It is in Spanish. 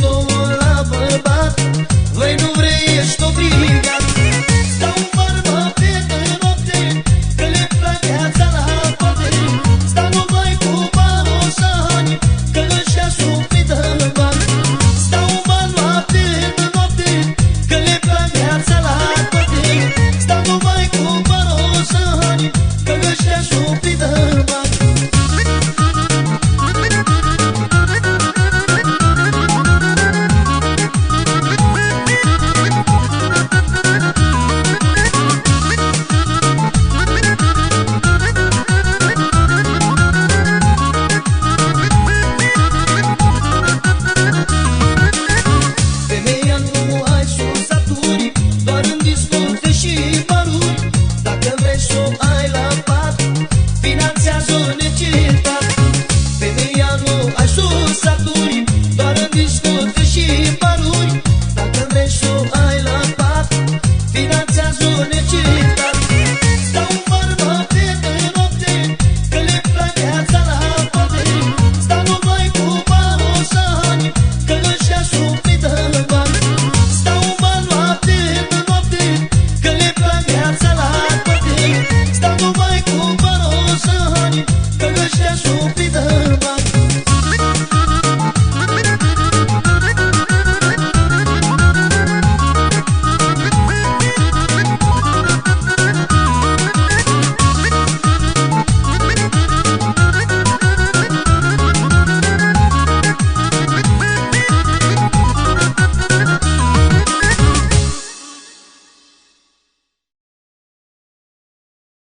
două Curitiba.